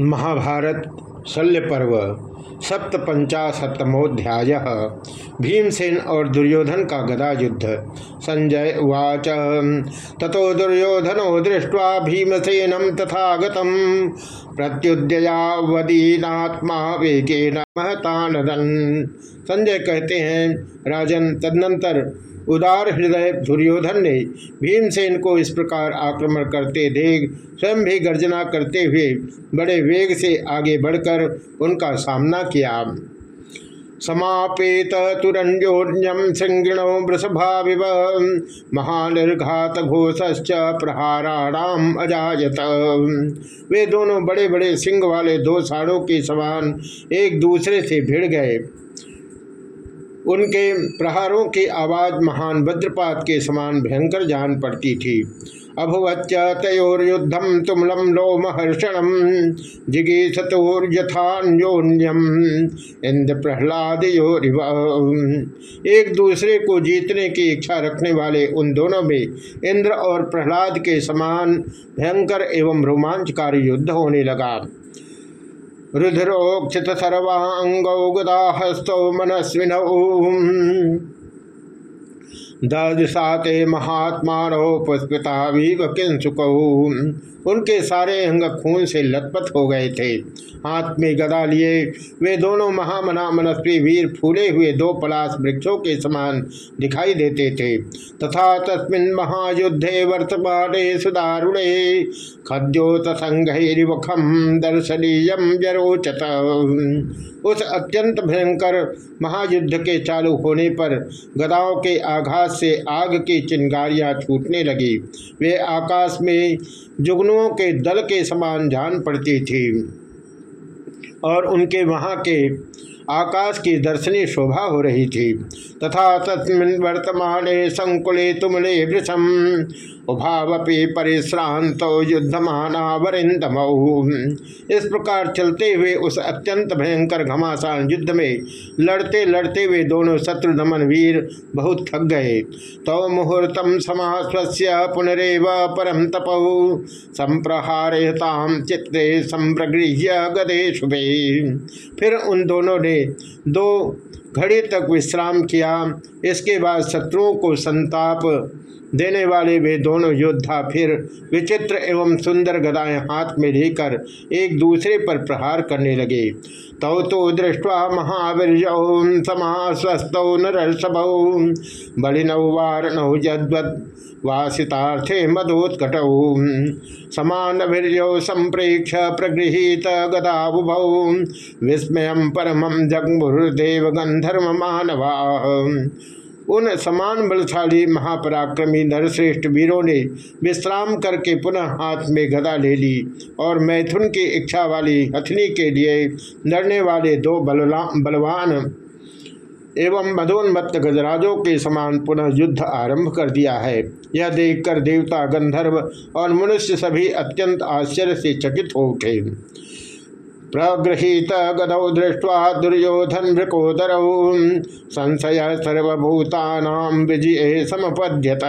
महाभारत शल्य पर्व, सप्तपंचाशतमोध्याय। भीमसेन और दुर्योधन का गदा युद्ध। संजय उवाच, ततो दुर्योधनो दृष्ट्वा भीमसेनम तथा प्रत्युदयावदीनात्मा वेगेन संजय कहते हैं, राजन, तदनंतर उदार हृदय दुर्योधन ने भीमसेन को इस प्रकार आक्रमण करते देख, स्वयं भी गर्जना करते हुए बड़े वेग से आगे बढ़कर उनका सामना किया। समापेत तुरंजोन्यम सिंगिणो वृषभाविव, महानिर्घात घोषश्च प्रहाराणाम अजायत वे दोनों बड़े बड़े सिंह वाले दो साड़ों के समान एक दूसरे से भिड़ गए। उनके प्रहारों की आवाज़ महान वज्रपात के समान भयंकर जान पड़ती थी। अभुवच्च तयोर्युद्धम तुमलम लोमहर्षणम जिगीषतोर्यथान्योन्यम इंद्र प्रहलाद एक दूसरे को जीतने की इच्छा रखने वाले उन दोनों में इंद्र और प्रहलाद के समान भयंकर एवं रोमांचकारी युद्ध होने लगा। रुद्रोक्षित सर्वांगौ गदाहस्तौ मनस्विनौ। दशाते महात्मा पुष्पिता किंसुकौ उनके सारे अंग खून से लथपथ हो गए थे। हाथ में गदा लिए, वे दोनों महामना मनस्वी वीर फूले हुए दो पलाश वृक्षों के समान दिखाई देते थे। तथा तस्मिन महायुद्धे वर्तमाने सुदारुणे खद्योत संघम दर्शनीय जरोचत उस अत्यंत भयंकर महायुद्ध के चालू होने पर गदाओं के आघात से आग की चिंगारियाँ छूटने लगी। वे आकाश में जुगनुओं के दल के समान जान पड़ती थी और उनके वहाँ के आकाश की दर्शनी शोभा हो रही थी। तथा तस्मिन वर्तमान संकुले तुमले वृषम। उभावपि परिश्रांत युद्धमाना वरिंदम इस प्रकार चलते हुए उस अत्यंत भयंकर घमासान युद्ध में लड़ते लड़ते हुए दोनों शत्रु दमन वीर बहुत थक गए। तो मुहूर्तम समास्वस्य पुनरेव परम तपौ। संप्रहारताम चित्ते संप्रगृह्य गदे शुभे फिर उन दोनों ने दो घड़ी तक विश्राम किया। इसके बाद शत्रुओं को संताप देने वाले वे दोनों योद्धा फिर विचित्र एवं सुंदर गदाएँ हाथ में लेकर एक दूसरे पर प्रहार करने लगे। तौ तो दृष्टवा महावीर समास्वस्तौ नरसभौ बलिनौ वारणौ जद्वद वासितार्थे मदोत्कट। समान संप्रेक्ष प्रगृहीत गदाबुभौ विस्मय परमं जगमुर्देव गंधर्व मानवा उन समान बलशाली महापराक्रमी नरश्रेष्ठ वीरों ने विश्राम करके पुनः हाथ में गदा ले ली और मैथुन की इच्छा वाली हथनी के लिए लड़ने वाले दो बलवान एवं मधोन्मत्त गजराजों के समान पुनः युद्ध आरंभ कर दिया है। यह देखकर देवता गंधर्व और मनुष्य सभी अत्यंत आश्चर्य से चकित हो उठे। प्रगृहीत गदौ दृष्ट्वा दुर्योधन वृकोदर संशय सर्वभूता विजय समपद्यत।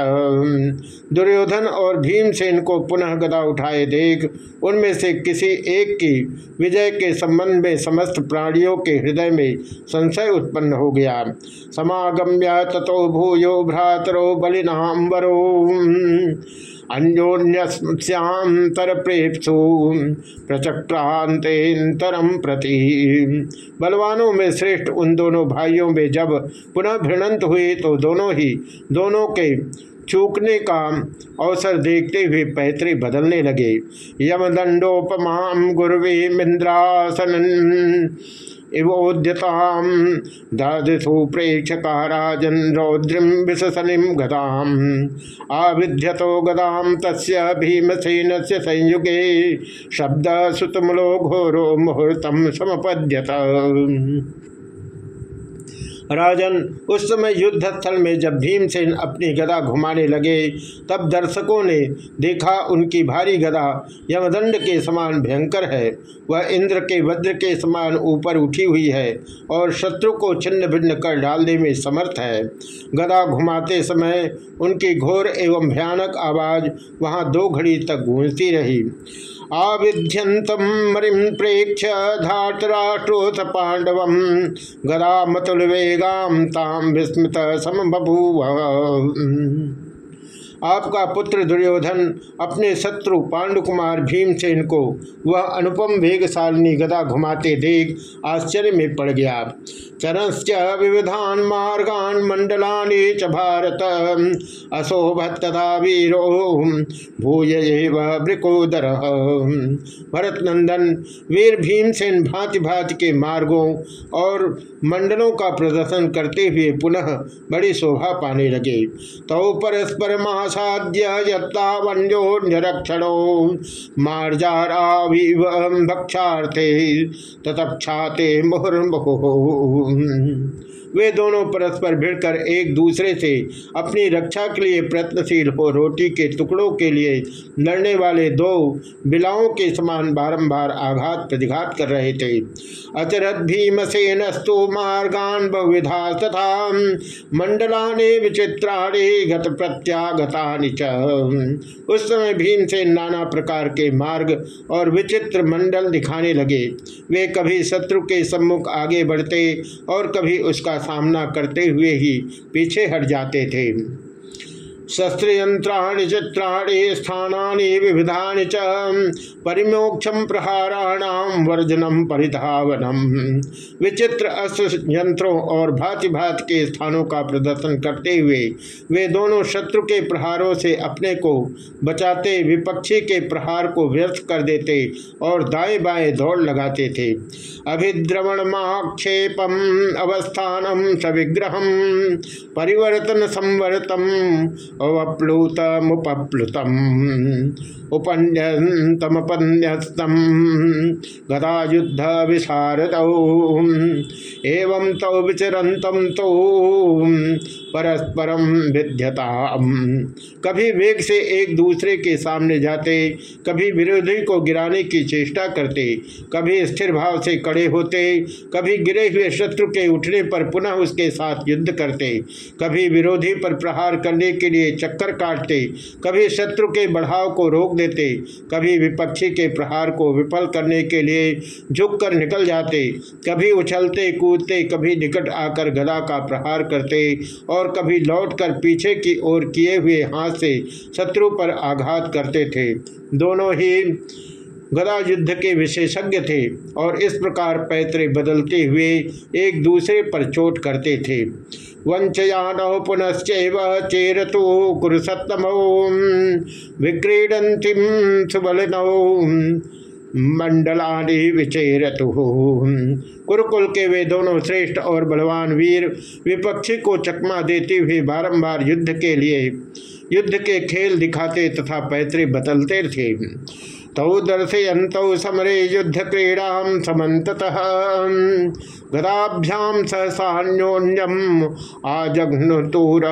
दुर्योधन और भीमसेन को पुनः गदा उठाए देख, उनमें से किसी एक की विजय के संबंध में समस्त प्राणियों के हृदय में संशय उत्पन्न हो गया। समागम्य तथो भूयो भ्रातरो बलिनाम्बरो अन्योन्यस्यांतर प्रेपसु प्रचक्रांतेतरम प्रति। बलवानों में श्रेष्ठ उन दोनों भाइयों में जब पुनः भिड़ंत हुए तो दोनों ही दोनों के चूकने का अवसर देखते हुए पैतरे बदलने लगे। यमदंडोपमा गुरुवी मिंद्रासन इवोद्यताम दधु प्रेक्षका राजन रौद्रिम विशसनिम गदाम। आविध्यतो गदाम तस्य भीमसेन से संयुगे शब्द सुतमलो घोरो मुहूर्त समपद्यत। राजन उस समय युद्ध स्थल में जब भीमसेन अपनी गदा घुमाने लगे, तब दर्शकों ने देखा उनकी भारी गदा यमदंड के समान भयंकर है। वह इंद्र के वज्र के समान ऊपर उठी हुई है और शत्रु को छिन्न भिन्न कर डालने में समर्थ है। गदा घुमाते समय उनकी घोर एवं भयानक आवाज़ वहाँ दो घड़ी तक गूंजती रही। आविध्यंतम मरिम प्रेक्ष धातराष्ट्रोथ पांडव गदा मतुल वेगाम ताम विस्मृत सम बभूव आपका पुत्र दुर्योधन अपने शत्रु पांडुकुमार भीमसेन को वह अनुपम वेगशालिनी गदा घुमाते देख आश्चर्य में पड़ गया। चरश्च विविधान मार्गान मंडलानि च भारत, अशोभत तथा वीरो, भूय वृकोदर भरत नंदन वीर भीमसेन भांति भांति के मार्गों और मंडलों का प्रदर्शन करते हुए पुनः बड़ी शोभा पाने लगे। तो परस्पर महासाद्य यत्तावन्योन्यरक्षणो मार्जारा भक्षार्थे ततक्षाते मुहुर्मुहु। वे दोनों परस्पर भिड़कर एक दूसरे से अपनी रक्षा के लिए प्रयत्नशील हो रोटी के टुकड़ों के लिए लड़ने वाले दो बिलाओं के समान बारंबार आघात प्रतिघात कर रहे थे। अचरत भीमसेनस्तु मार्गान बहुविधा तथा मंडलाने विचित्राणे गत प्रत्यागता उस समय भीमसेन नाना प्रकार के मार्ग और विचित्र मंडल दिखाने लगे। वे कभी शत्रु के सम्मुख आगे बढ़ते और कभी उसका सामना करते हुए ही पीछे हट जाते थे। शस्त्रयंत्राणि चित्राणि स्थानानि, विविधानि च परिमोक्षम प्रहाराणाम वर्जनम परिधावनम विचित्र अस्त्र यंत्रों और भांति भांति के स्थानों का प्रदर्शन करते हुए वे दोनों शत्रु के प्रहारों से अपने को बचाते, विपक्षी के प्रहार को व्यर्थ कर देते और दाएँ बाएँ दौड़ लगाते थे। अभिद्रवण, माक्षेपम, अवस्थानम सविग्रह परिवर्तन संवर्तम अवप्लुतमुपप्लुतम। उपन्यस्तमपन्यस्तम गदा युद्ध विशारद एवं तौ विचरंतम तो परस्परम विद्यता कभी वेग से एक दूसरे के सामने जाते, कभी विरोधी को गिराने की चेष्टा करते, कभी स्थिर भाव से खड़े होते, कभी गिरे हुए शत्रु के उठने पर पुनः उसके साथ युद्ध करते, कभी विरोधी पर प्रहार करने के लिए चक्कर काटते, कभी शत्रु के बढ़ाव को रोक देते। कभी विपक्षी के प्रहार को विफल करने के लिए झुक कर निकल जाते। कभी उछलते, कूदते, कभी निकट आकर गला का प्रहार करते और कभी लौटकर पीछे की ओर किए हुए हाथ से शत्रु पर आघात करते थे। दोनों ही गदा युद्ध के विशेषज्ञ थे और इस प्रकार पैतरे बदलते हुए एक दूसरे पर चोट करते थे। वंचयानौ पुनश्च चेरतु कुरुसत्तमौ। विक्रीडंतिम सुबलनौ। मंडलानि विचेरतु। कुरुकुल के वे दोनों श्रेष्ठ और बलवान वीर विपक्षी को चकमा देते हुए बारंबार युद्ध के लिए, युद्ध के खेल दिखाते तथा पैतरे बदलते थे। तौ दर्शयत समरे युद्ध क्रीड़ा समत गदाभ्याम सहसान्योन्यम आजघ्नतूरिंदमौ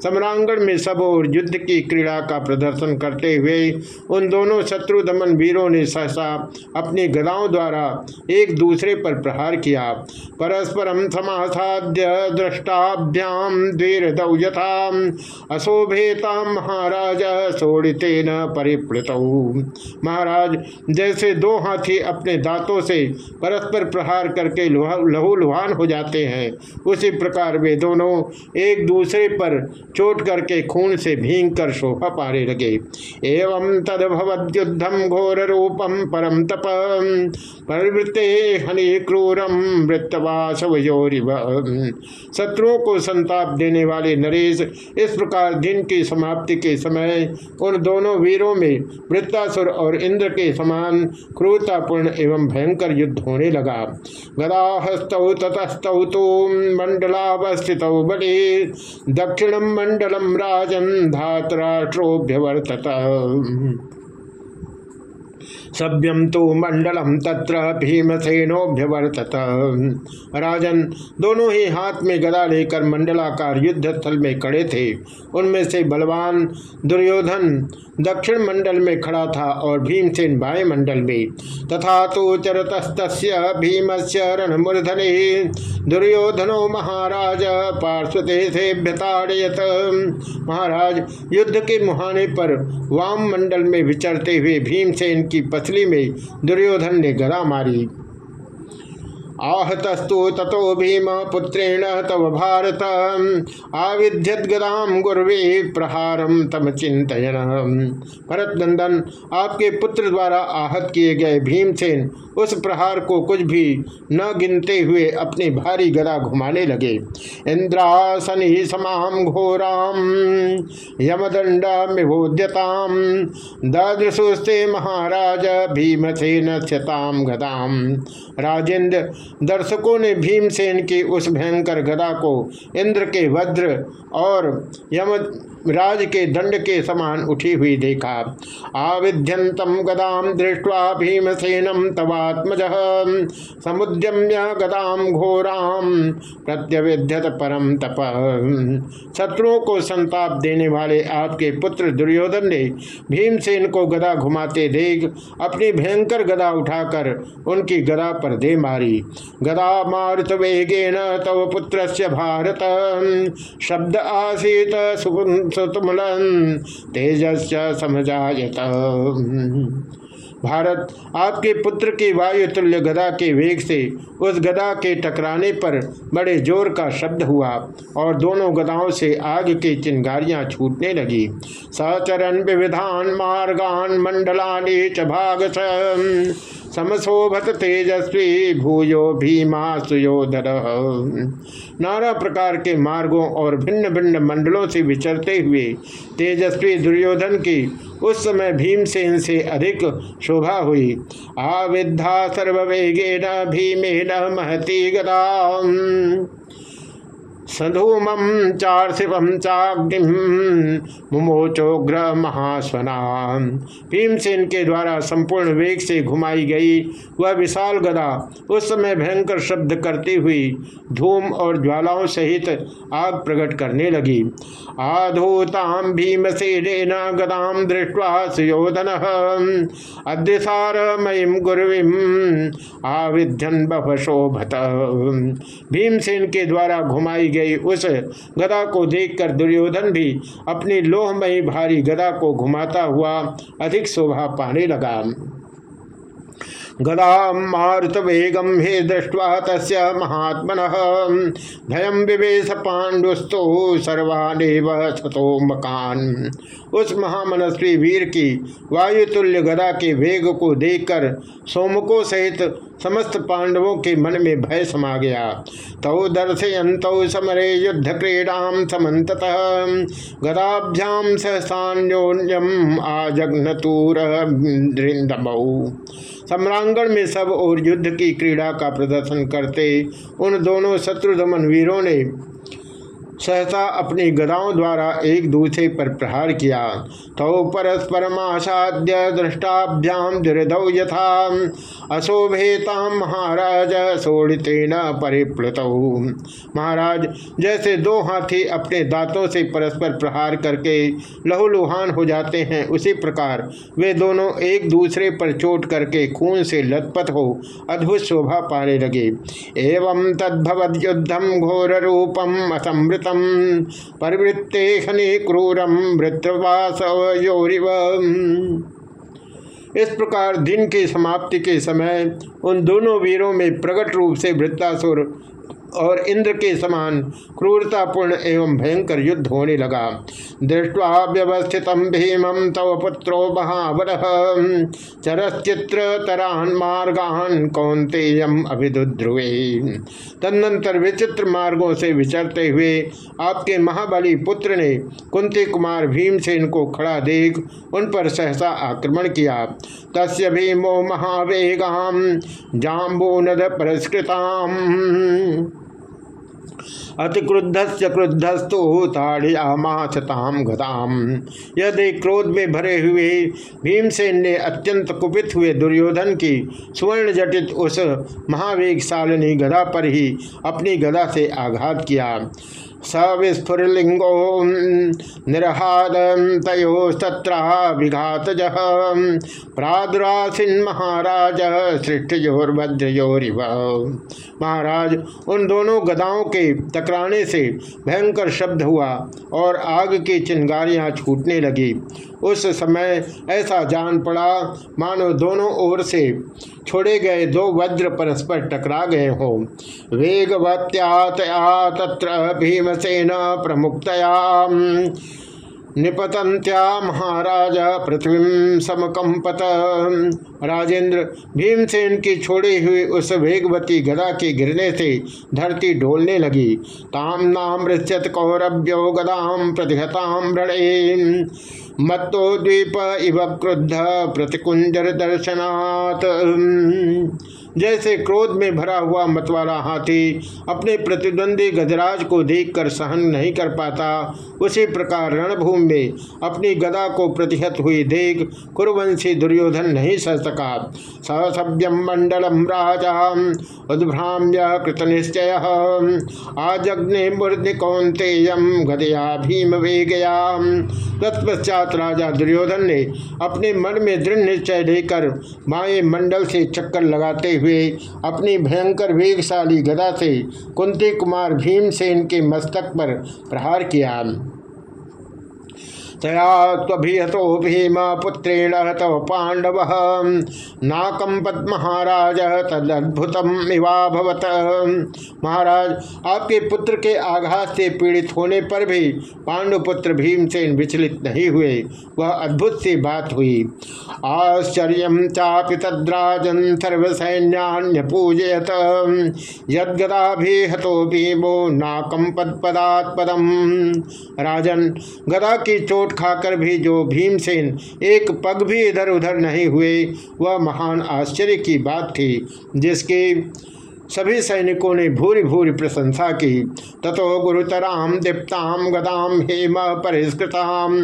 सम्रांगण में सब और युद्ध की क्रीड़ा का प्रदर्शन करते हुए उन दोनों शत्रु दमन वीरों ने सहसा अपनी गदाओं द्वारा एक दूसरे पर प्रहार किया। परस्परम समासाद्य दृष्टाभ्याम द्वीरदौ यथा अशोभेता महाराज, सोड़ितेन महाराज, जैसे दो हाथी अपने दांतों से परस्पर प्रहार करके लहू लुहान हो जाते हैं, उसी प्रकार वे दोनों एक दूसरे पर चोट करके खून से भींग कर शोभा पाने लगे। एवं तदभवद्युद्धम घोर रूपम परम तप, प्रवृत्ते हनि क्रूरम वृत्तवास शत्रुओं को संताप देने वाले नरेश इस प्रकार दिन की समाप्ति के समय उन दोनों वीरों में वृत्तासुर और इंद्र के समान क्रूरतापूर्ण एवं भयंकर युद्ध होने लगा। गदाहस्तौ ततस्तौ तो मंडलावस्थित बले। दक्षिण मंडलम राजन धातराष्ट्रोभ्यवर्तत सभ्यम तो मंडलम तत्र भीमसेनोभ्यवर्तत। राजन, दोनों ही हाथ में गदा लेकर मंडलाकार युद्ध स्थल में खड़े थे। उनमें से बलवान दुर्योधन दक्षिण मंडल में खड़ा था और भीमसेन बाएँ मंडल में। तथा तो चरतस्त भीम से रणमूर्धने दुर्योधनो महाराज पार्श्वते से महाराज, युद्ध के मुहाने पर वाम मंडल में विचरते हुए भीमसेन की पसली में दुर्योधन ने गदा मारी। आहतस्तु ततो भीम पुत्रेण तव भारत। आविध्यत गदाम गुर्वे प्रहारम तम चिंतन भरत नंदन आपके पुत्र द्वारा आहत किए गए भीमसेन उस प्रहार को कुछ भी न गिनते हुए अपनी भारी गदा घुमाने लगे। इंद्रासनी समाम घोराम, यमदंड मिभोद्यताम दादृशुस्ते महाराज भीमसेन क्षताम गदाम। राजेंद्र दर्शकों ने भीमसेन की उस भयंकर गदा को इंद्र के वज्र और यम राज के दंड के समान उठी हुई देखा। आविध्यंतम गदाम दृष्टवा भीमसेनम तवात्मज। समुद्यम्य गदाम घोराम प्रत्यविध्यत परम तप। शत्रुओं को संताप देने वाले आपके पुत्र दुर्योधन ने भीमसेन को गदा घुमाते देख अपनी भयंकर गदा उठाकर उनकी गदा पर दे मारी। गदा मारुत वेगेन तव पुत्र भारत। शब्द आसीत सुतुमलन तेजस् समझायत भारत, आपके पुत्र की वायु तुल्य गदा के वेग से उस गदा के टकराने पर बड़े ज़ोर का शब्द हुआ और दोनों गदाओं से आग की चिंगारियाँ छूटने लगी। सचरण विविधान मार्गान मंडलानी च भाग समशोभत तेजस्वी भूयो भीमा सुयोधर। नाना प्रकार के मार्गों और भिन्न भिन्न मंडलों से विचरते हुए तेजस्वी दुर्योधन की उस समय भीमसेन से अधिक शोभा हुई। आविद्धा नीमे न महती गदा सधूमम चार शिवम चाग्निम मुमोचोग्र महास्वना भीमसेन के द्वारा संपूर्ण वेग से घुमाई गई वह विशाल गदा उस समय भयंकर शब्द करती हुई धूम और ज्वालाओं सहित आग प्रकट करने लगी। आधूताम भीमसेन गदाम दृष्टवा सुयोधन अद्यसार मयिम गुरुविम आविध्यन बभशोभत भीमसेन के द्वारा घुमाई गई गई। उस गदा को देखकर दुर्योधन भी अपनी लोहमयी भारी गदा को घुमाता हुआ अधिक शोभा पाने लगा। गदा मारुत वेगम हे दृष्टवा तस् महात्मन। भयम विवेश पांडुस्तो सर्वानेव सतो मकान। उस महामनस्वी वीर की वायुतुल्य गदा के वेग को देखकर सोमको सहित समस्त पांडवों के मन में भय समा गया। तौ दर्शयंत समरे युद्ध क्रीड़ा समत गदाभ्याम सहसान्योन्यम आजघ्नतूर सम्रांगण में सब और युद्ध की क्रीड़ा का प्रदर्शन करते उन दोनों शत्रुदमन वीरों ने सहसा अपनी गदाओं द्वारा एक दूसरे पर प्रहार किया। तो परस्परमासाद्य दृष्टाभ्याम दुर्दौ यथा। अशोभेता महाराज सोड़ितेन परिप्लुत। महाराज, जैसे दो हाथी अपने दांतों से परस्पर प्रहार करके लहूलुहान हो जाते हैं, उसी प्रकार वे दोनों एक दूसरे पर चोट करके खून से लथपथ हो अद्भुत शोभा पाने लगे। एवं तद्भवद युद्धम घोर रूपम असमृत परिवृत्ते खनि क्रूरम वृत्रवासोरिव इस प्रकार दिन की समाप्ति के समय उन दोनों वीरों में प्रकट रूप से वृत्तासुर और इंद्र के समान क्रूरतापूर्ण एवं भयंकर युद्ध होने लगा। दृष्टवा व्यवस्थित भीमं तव पुत्रो महावर। चरश्चित्र तरान मार्गान कौंतेयम अभिद्रुवे तदनंतर विचित्र मार्गों से विचरते हुए आपके महाबली पुत्र ने कुंती कुमार भीमसेन को खड़ा देख उन पर सहसा आक्रमण किया। तस्य भीमो महावेगाम जाम्बो नद परस्कृताम क्रुद्धस्य क्रुद्धस्तु ताड़ियामाचताम घताम यदि क्रोध में भरे हुए, भीमसेन ने अत्यंत कुपित हुए दुर्योधन की सुवर्ण जटित उस महावेगशालिनी गदा पर ही अपनी गदा से आघात किया। सविस्फुरलिंगो निरहाद तयोस्तत्राघातज प्रादुरासीन महाराज, सृष्टयोर्भद्रयोरिव। महाराज, उन दोनों गदाओं के टकराने से भयंकर शब्द हुआ और आग की चिंगारियाँ छूटने लगी। उस समय ऐसा जान पड़ा, मानो दोनों ओर से छोड़े गए दो वज्र परस्पर टकरा गए हो। वेगवत्या तत्र भीमसेन प्रमुक्तया निपतंत्या महाराज पृथ्वी समकंपत राजेंद्र भीमसेन की छोड़ी हुई उस वेगवती गदा के गिरने से धरती डोलने लगी। ताम नाम ऋष्यत कौरभ्यो गदाम प्रतिहताम रण मत्तो द्वीप इव क्रुद्ध प्रतिकुंजर दर्शनात्। जैसे क्रोध में भरा हुआ मतवाला हाथी अपने प्रतिद्वंदी गजराज को देखकर सहन नहीं कर पाता, उसी प्रकार रणभूमि में अपनी गदा को प्रतिहत हुई देख कुरुवंशी दुर्योधन नहीं सह सका। सभ्यम मंडलम राजा उद्भ्राम्य कृत निश्चय आजग्ने मूर्ति कौंतेयम गदया भीम वे गया तत्पश्चात राजा दुर्योधन ने अपने मन में दृढ़ निश्चय लेकर माए मंडल से चक्कर लगाते हुए अपनी भयंकर वेगशाली गदा से कुंती कुमार भीमसेन के मस्तक पर प्रहार किया। तयाभिहतो भीम पुत्रेण तव पांडव नाकंपत महाराज तदद्भुतम इवाभवत महाराज, आपके पुत्र के आघात से पीड़ित होने पर भी पांडुपुत्र भीमसेन विचलित नहीं हुए। वह अद्भुत सी बात हुई। आश्चर्य चापि तद्राजन सर्वसैन्यान्य पूजयत यदगदाभि हतो भीमो नाकंपद पदात् पदम राजन, गदा की चोट चोट खाकर भी जो भीमसेन एक पग भी इधर उधर नहीं हुए, वह महान आश्चर्य की बात थी, जिसके सभी सैनिकों ने भूरी भूरी प्रशंसा की। ततो गुरुतराम दीप्ताम गदाम हेम परिष्कृताम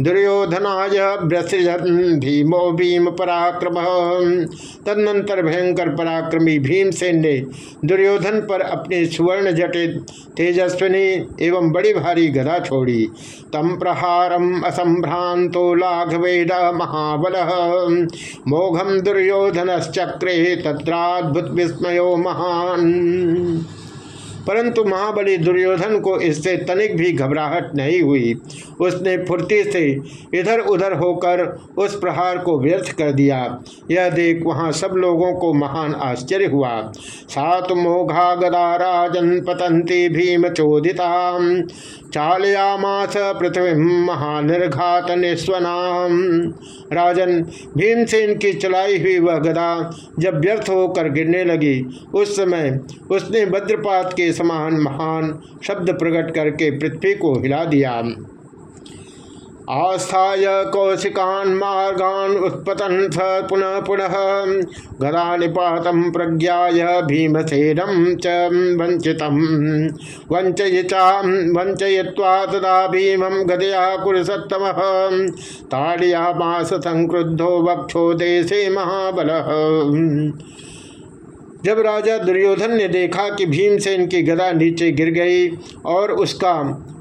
दुर्योधनाय भीमो भीम पराक्रम। तदनंतर भयंकर पराक्रमी भीमसेन ने दुर्योधन पर अपने सुवर्ण जटित तेजस्विनी एवं बड़ी भारी गदा छोड़ी। तम प्रहारम असंभ्रांतो लाघवेद महाबल। मोघम दुर्योधन चक्रे तत्राद्भुत विस्मयो महा महान परंतु महाबली दुर्योधन को इससे तनिक भी घबराहट नहीं हुई। उसने फुर्ती से इधर उधर होकर उस प्रहार को व्यर्थ कर दिया। यह देख वहाँ सब लोगों को महान आश्चर्य हुआ। सात मोघा गदा राजन पतंती भीम चोदिता चालयामास पृथ्वी महानिर्घात निस्वनाम। राजन भीमसेन की चलाई हुई वह गदा जब व्यर्थ होकर गिरने लगी, उस समय उसने वज्रपात के समान महान शब्द प्रकट करके पृथ्वी को हिला दिया। आस्थाय कौशिकान मार्गान उत्पतन स पुनः पुनः। गदा निपात प्रज्ञा भीमसेनम च वंचित वंचयिता वंचय्वा तदा भीमं गदया कुरसत्तम। ताड़ियामास संक्रुद्धो वक्षो देशे महाबल। जब राजा दुर्योधन ने देखा कि भीमसेन की गदा नीचे गिर गई और उसका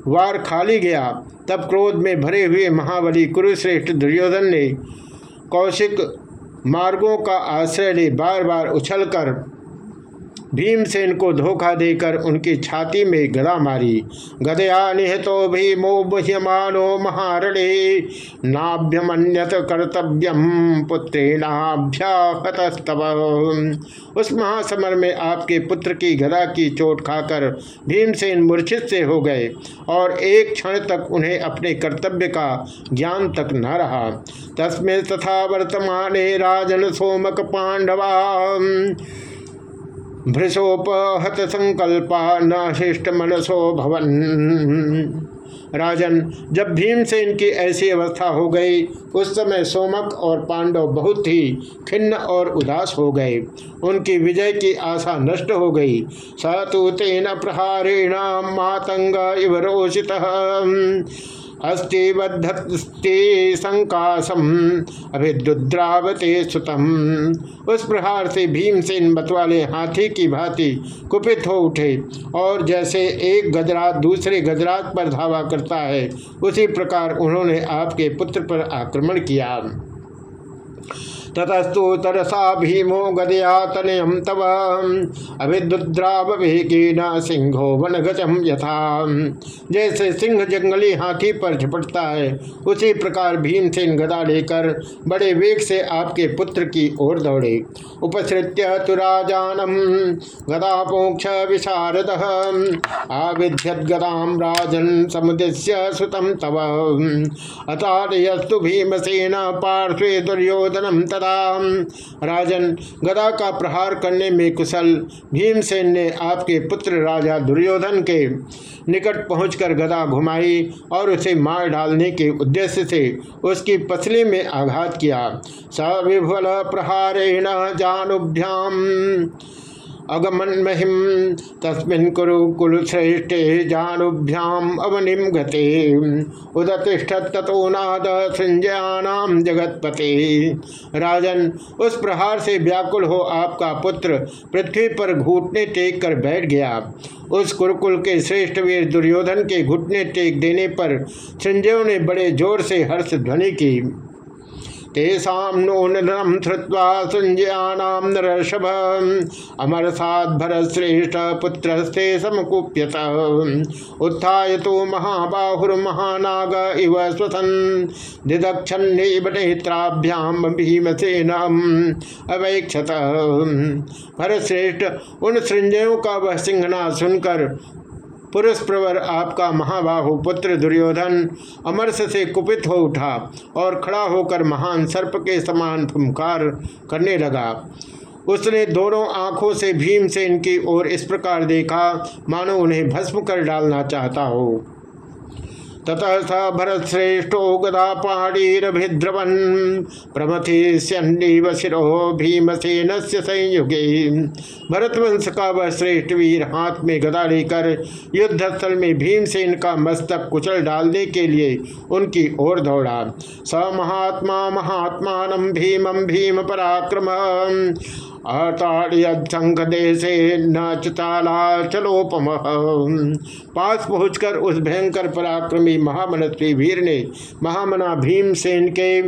वार खाली गया, तब क्रोध में भरे हुए महाबली कुरुश्रेष्ठ दुर्योधन ने कौशिक मार्गों का आश्रय ले बार बार उछलकर भीमसेन को धोखा देकर उनकी छाती में गदा मारी। गदया निहतो भीमो बह्यमानो महारणे, नाभ्यमन्यत कर्तव्यम पुत्रेणाभ्याहतस्तव। उस महासमर में आपके पुत्र की गदा की चोट खाकर भीमसेन मूर्छित से हो गए और एक क्षण तक उन्हें अपने कर्तव्य का ज्ञान तक न रहा। तस्में तथा वर्तमान राजन सोमक पांडवा। भृशोपहत संकल्पा शिष्ट मनसो भवन। राजन, जब भीम से इनकी ऐसी अवस्था हो गई, उस समय सोमक और पांडव बहुत ही खिन्न और उदास हो गए। उनकी विजय की आशा नष्ट हो गई। सतु तेन प्रहारेण मातंग इव रोषित अस्ति बद्धस्ते संकाशम अभिद्रावते सुतम। उस प्रहार से भीमसेन बतवाले हाथी की भांति कुपित हो उठे और जैसे एक गजरात दूसरे गजरात पर धावा करता है, उसी प्रकार उन्होंने आपके पुत्र पर आक्रमण किया। ततस्तु तरसा भीमो गदया तनयम तव। अभिद्रावेगेन सिंहो वनगजम यथा। जैसे सिंह जंगली हाथी पर झपटता है, उसी प्रकार भीमसेन गदा लेकर बड़े वेग से आपके पुत्र की ओर दौड़े। उपसृत्य तु राजानम गदापोक्ष विशारद। आविध्यत गदाम राजन समुद्य सुतम तव। अताड़यस्तु भीमसेन पार्श्वे दुर्योधनम तदा राजन, गदा का प्रहार करने में कुशल। भीमसेन ने आपके पुत्र राजा दुर्योधन के निकट पहुंचकर गदा घुमाई और उसे मार डालने के उद्देश्य से उसकी पसली में आघात किया। सविफल प्रहारेण जानुभ्याम। अगमन महिम तस्मिन कुरु कुल श्रेष्ठे जानुभ्याम अवनिम गते उदतिष्ठ तथो नाद संजयानाम जगतपते। राजन, उस प्रहार से व्याकुल हो आपका पुत्र पृथ्वी पर घुटने टेक कर बैठ गया। उस कुरुकुल के श्रेष्ठ वीर दुर्योधन के घुटने टेक देने पर संजयों ने बड़े ज़ोर से हर्ष ध्वनि की। तेषाम नूनम श्रुवा संजयानाम अमर साध भरत श्रेष्ठ पुत्रस्ते समकुप्यत। उत्थाय तो महाबाहुर्महानाग इव स्वसन। दिदक्षन्नेव नेत्राभ्याम भीमसेन अवैक्षत। भरत श्रेष्ठ उन संजयों का वह सिंहना सुनकर पुरुष प्रवर आपका महाबाहु पुत्र दुर्योधन अमरस से कुपित हो उठा और खड़ा होकर महान सर्प के समान फुमकार करने लगा। उसने दोनों आँखों से भीम से इनकी ओर इस प्रकार देखा, मानो उन्हें भस्म कर डालना चाहता हो। ततः स भरत श्रेष्ठो गदा पाणीरभिद्रवन प्रमथिष्यन्नीव शिरो भीमसेन से संयुगे। भरतवंश का वह श्रेष्ठ वीर हाथ में गदा लेकर युद्ध स्थल में भीमसेन का मस्तक कुचल डालने के लिए उनकी ओर दौड़ा। स महात्मा महात्मान भीमं भीम पराक्रम अताड़ियंख देशे न चलोपम। पास पहुंचकर उस भयंकर पराक्रमी महामनस्वी वीर ने महामना भीमसेन के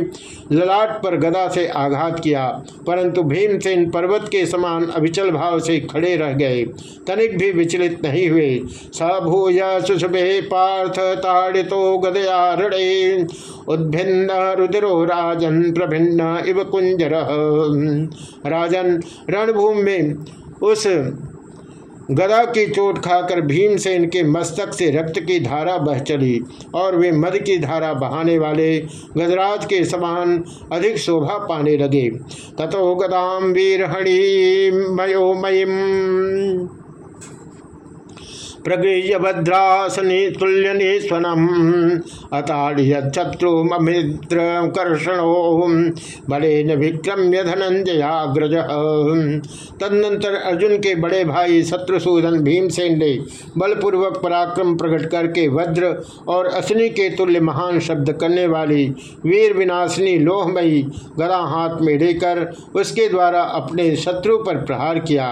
ललाट पर गदा से आघात किया, परंतु भीमसेन पर्वत के समान अभिचल भाव से खड़े रह गए। तनिक भी विचलित नहीं हुए। सभूय सुशुभे पार्थ ताड़ितो गदया रणे उद्भिन्न रुद्रो राजन प्रभिन्न इव कुंजर। राजन रणभूमि में उस गदा की चोट खाकर भीमसेन के मस्तक से रक्त की धारा बह चली और वे मद की धारा बहाने वाले गजराज के समान अधिक शोभा पाने लगे। तथो गदाम वीरहणी मयोमयीम प्रगृह्य भद्रासने तुल्यनेस्वनम अताड़िय शत्रुमिद्र कर्षणो बड़े न विक्रम्य धनंजयाग्रज तदनंतर अर्जुन के बड़े भाई शत्रुसूदन भीमसेन ने बलपूर्वक पराक्रम प्रकट करके वज्र और असनी के तुल्य महान शब्द करने वाली वीर विनाशिनी लोहमयी गदा हाथ में लेकर उसके द्वारा अपने शत्रु पर प्रहार किया।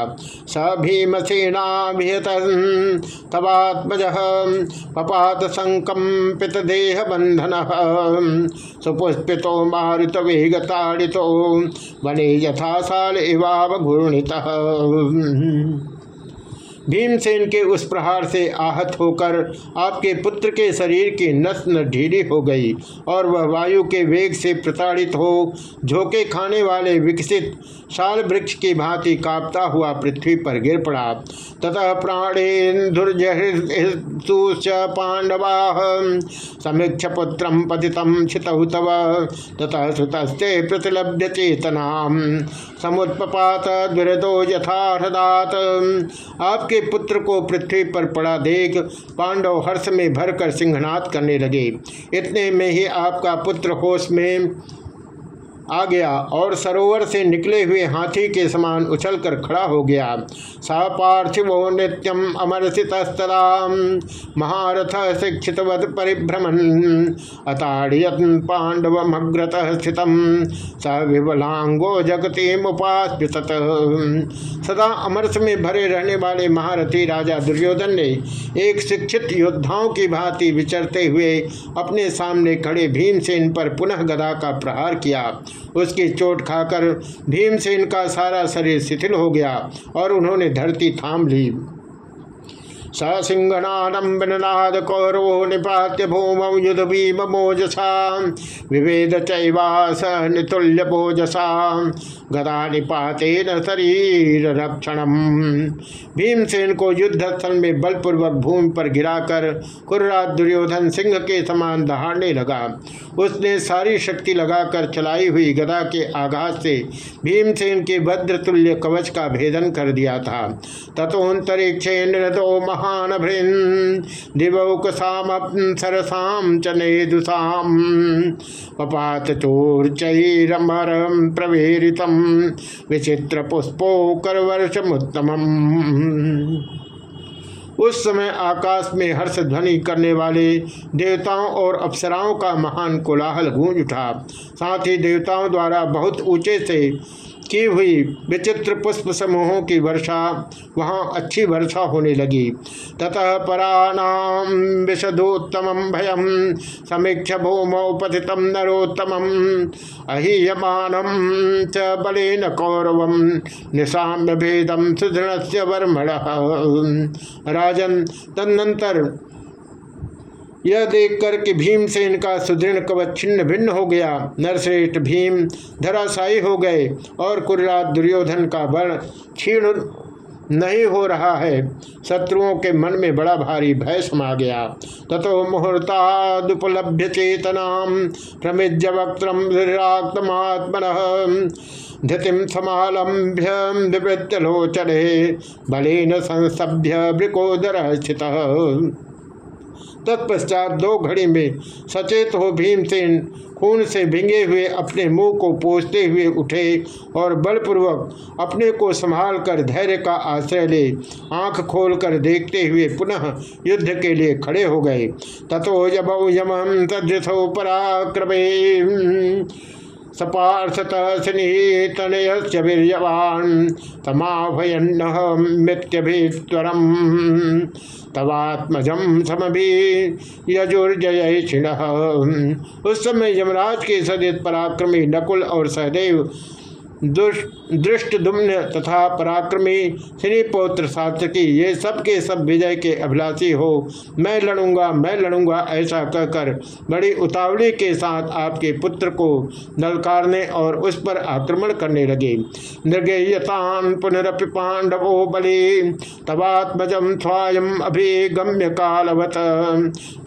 स भीमसेना तवात्मज। पपात संकंपित देह बंधन सुपुष्पितो मारुत वेगताड़ितो वने यथाशाल इवाव घूर्णित भीमसेन के उस प्रहार से आहत होकर आपके पुत्र के शरीर की नस न ढीली हो गई और वह वायु के वेग से प्रताड़ित हो, झोंके खाने वाले विकसित शाल वृक्ष की भांति कांपता हुआ पृथ्वी पर गिर पड़ा। ततः प्राणेन्दुर्जूच पांडवा समीक्ष पुत्र पतितम छितहु तव। ततः सुतस्ते प्रतिलभ्य चेतना समुत्पात दुरदो यथा आपके उनके पुत्र को पृथ्वी पर पड़ा देख पांडव हर्ष में भरकर सिंहनाथ करने लगे। इतने में ही आपका पुत्र होश में आ गया और सरोवर से निकले हुए हाथी के समान उछलकर खड़ा हो गया। स पार्थिवो नित्यम अमरसितस्तदा महारथ शिक्षितवत परिभ्रमण अताड़ियत पांडवमग्रत स्थित स विबलांगो जगती मुपास्पित सदा अमरस में भरे रहने वाले महारथी राजा दुर्योधन ने एक शिक्षित योद्धाओं की भांति विचरते हुए अपने सामने खड़े भीमसेन पर पुनः गदा का प्रहार किया। उसकी चोट खाकर भीमसेन का सारा शरीर शिथिल हो गया और उन्होंने धरती थाम ली। सिंहनादम्बनाद कौरवो निपात्य भूमौ युध भीम मोजसा विवेद चैवास नितुल्य भोजसा गदा निपातेन शरीर रक्षण भीमसेन को युद्ध स्थल में बलपूर्वक भूमि पर गिराकर कुर्रात दुर्योधन सिंह के समान दहाड़ने लगा। उसने सारी शक्ति लगाकर चलाई हुई गदा के आघात से भीमसेन के भद्रतुल्य कवच का भेदन कर दिया था। तथोन्तरिक्षे महान भृन दिवौकसाम सरसाम च नेदुसाम पपात चोर्चरम प्रवेरितम, विचित्र पुष्पो करवर्षमुत्तम उस समय आकाश में हर्ष ध्वनि करने वाले देवताओं और अप्सराओं का महान कोलाहल गूंज उठा। साथ ही देवताओं द्वारा बहुत ऊँचे से की हुई विचित्र पुष्प समूहों की वर्षा वहाँ अच्छी वर्षा होने लगी। ततः पराणाम विशदोत्तम भयम समीक्ष भूमौ पतित नरोत्तम अहीयमानम च बलेन कौरव निशाम्य भेदम सुदृढ़ राजन तदनंतर यह देखकर कि भीमसेन का सुदृढ़ कवच छिन्न भिन्न हो गया। नरश्रेष्ठ भीम धराशायी हो गए और कुर्रात दुर्योधन का बल क्षीण नहीं हो रहा है। शत्रुओं के मन में बड़ा भारी भय समा गया। तथो मुहूर्तादुपलभ्य चेतना प्रमिज वक्त्रम धृतिम समालंभ्य विवृत्य लोचने बलेन संसभ्य वृकोदर स्थित तत्पश्चात दो घड़ी में सचेत हो भीमसेन खून से भिंगे हुए अपने मुँह को पोसते हुए उठे और बलपूर्वक अपने को संभाल कर धैर्य का आश्रय ले। आँख खोलकर देखते हुए पुनः युद्ध के लिए खड़े हो गए। तथो जब यम तदृथो पराक्रमे। सपार्षत स्नितनय वीर्यवान तमाभयन्न मृत्युभिस्वरम तवात्मजम समभी यजुर्जय छिण उस समय यमराज के सदित पराक्रमी नकुल और सहदेव दृष्ट दुम्न तथा पराक्रमी श्रीपौत्र सातकी ये सब के सब विजय के अभिलाषी हो। मैं लड़ूँगा मैं लड़ूँगा ऐसा कहकर बड़ी उतावली के साथ आपके पुत्र को नलकारने और उस पर आक्रमण करने लगे। नृगेयतान पुनरपि पांडवो बलि तवात्मजम स्वायम अभिगम्य कालवत।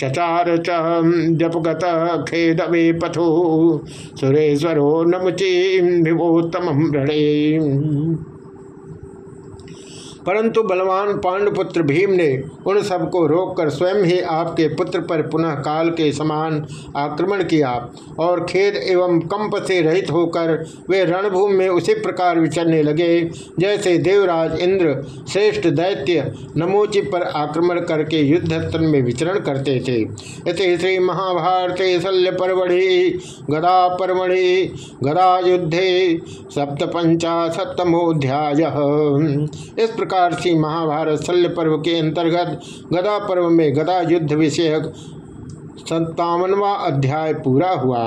चचार चपगत खेद वे पथो, सुरेश्वरो नमुची विभूत उत्तम रणे परंतु बलवान पांडुपुत्र भीम ने उन सबको रोककर स्वयं ही आपके पुत्र पर पुनः काल के समान आक्रमण किया और खेद एवं कंप से रहित होकर वे रणभूमि में उसी प्रकार विचरने लगे, जैसे देवराज इंद्र श्रेष्ठ दैत्य नमोचि पर आक्रमण करके युद्ध में विचरण करते थे। इस श्री महाभारत शल्य परवढ़ि गदा परवढ़ि गदा युद्धे सप्तपंचाशतमोध्याय इस प्रकार प्रकार से महाभारत शल्य पर्व के अंतर्गत गदा पर्व में गदा युद्ध विषयक सत्तावनवा अध्याय पूरा हुआ।